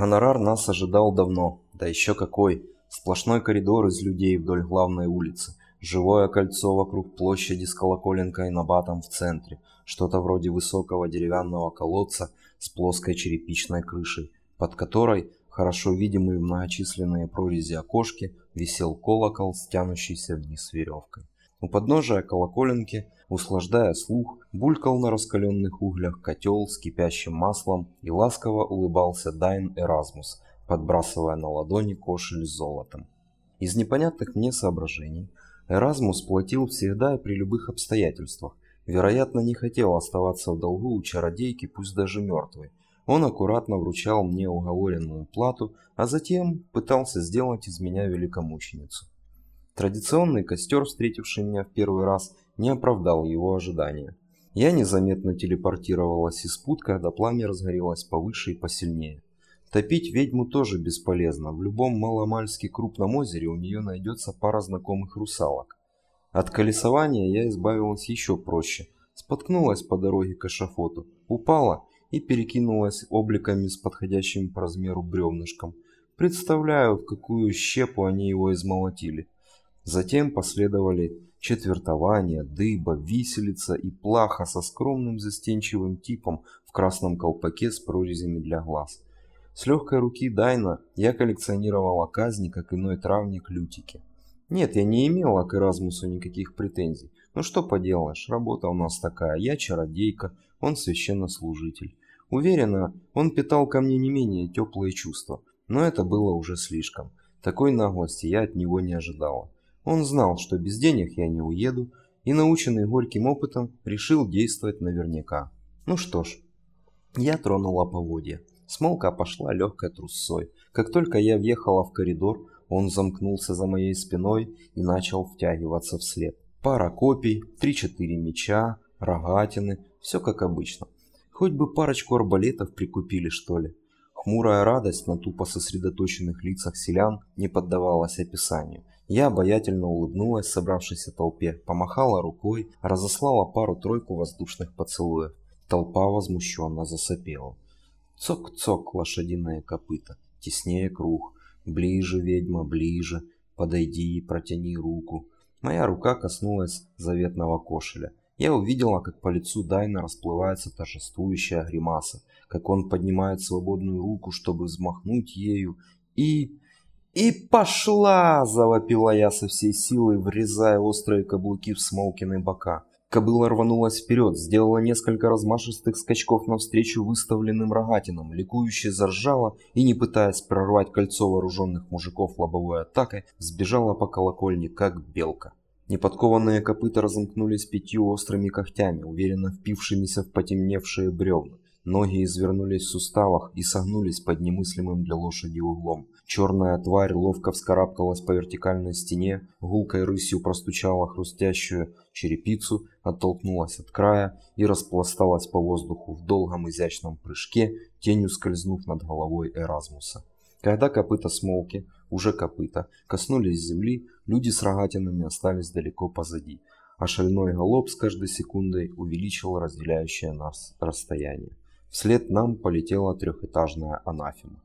гонорар нас ожидал давно, да еще какой. Сплошной коридор из людей вдоль главной улицы, живое кольцо вокруг площади с колоколенкой и набатом в центре, что-то вроде высокого деревянного колодца с плоской черепичной крышей, под которой, хорошо видимые многочисленные прорези окошки, висел колокол, стянущийся вниз веревкой. У подножия колоколенки, услаждая слух, булькал на раскаленных углях котел с кипящим маслом и ласково улыбался Дайн Эразмус, подбрасывая на ладони кошель с золотом. Из непонятных мне соображений Эразмус платил всегда и при любых обстоятельствах. Вероятно, не хотел оставаться в долгу у чародейки, пусть даже мертвой. Он аккуратно вручал мне уговоренную плату, а затем пытался сделать из меня великомученицу. Традиционный костер, встретивший меня в первый раз, не оправдал его ожидания. Я незаметно телепортировалась из пут, когда пламя разгорелось повыше и посильнее. Топить ведьму тоже бесполезно. В любом маломальски крупном озере у нее найдется пара знакомых русалок. От колесования я избавилась еще проще. Споткнулась по дороге к эшафоту, упала и перекинулась обликами с подходящим по размеру бревнышком. Представляю, в какую щепу они его измолотили. Затем последовали четвертование, дыба, виселица и плаха со скромным застенчивым типом в красном колпаке с прорезями для глаз. С легкой руки Дайна я коллекционировала казни, как иной травник лютики. Нет, я не имела к Эразмусу никаких претензий. Ну что поделаешь, работа у нас такая. Я чародейка, он священнослужитель. Уверена, он питал ко мне не менее теплые чувства. Но это было уже слишком. Такой наглости я от него не ожидала. Он знал, что без денег я не уеду, и, наученный горьким опытом, решил действовать наверняка. Ну что ж, я тронула поводья. Смолка пошла легкой трусцой. Как только я въехала в коридор, он замкнулся за моей спиной и начал втягиваться вслед. Пара копий, три-четыре меча, рогатины, все как обычно. Хоть бы парочку арбалетов прикупили, что ли. Хмурая радость на тупо сосредоточенных лицах селян не поддавалась описанию. Я обаятельно улыбнулась собравшейся толпе, помахала рукой, разослала пару-тройку воздушных поцелуев. Толпа возмущенно засопела. Цок-цок лошадиное копыта, теснее круг. Ближе, ведьма, ближе, подойди протяни руку. Моя рука коснулась заветного кошеля. Я увидела, как по лицу Дайна расплывается торжествующая гримаса, как он поднимает свободную руку, чтобы взмахнуть ею, и... «И пошла!» – завопила я со всей силы, врезая острые каблуки в Смолкины бока. Кобыла рванулась вперед, сделала несколько размашистых скачков навстречу выставленным рогатинам, ликующе заржала и, не пытаясь прорвать кольцо вооруженных мужиков лобовой атакой, сбежала по колокольне, как белка. Неподкованные копыта разомкнулись пятью острыми когтями, уверенно впившимися в потемневшие бревна. Ноги извернулись в суставах и согнулись под немыслимым для лошади углом. Черная тварь ловко вскарабкалась по вертикальной стене, гулкой рысью простучала хрустящую черепицу, оттолкнулась от края и распласталась по воздуху в долгом изящном прыжке, тенью скользнув над головой Эразмуса. Когда копыта смолки, уже копыта, коснулись земли, люди с рогатинами остались далеко позади, а шальной галоп с каждой секундой увеличил разделяющее нас расстояние. Вслед нам полетела трехэтажная анафема.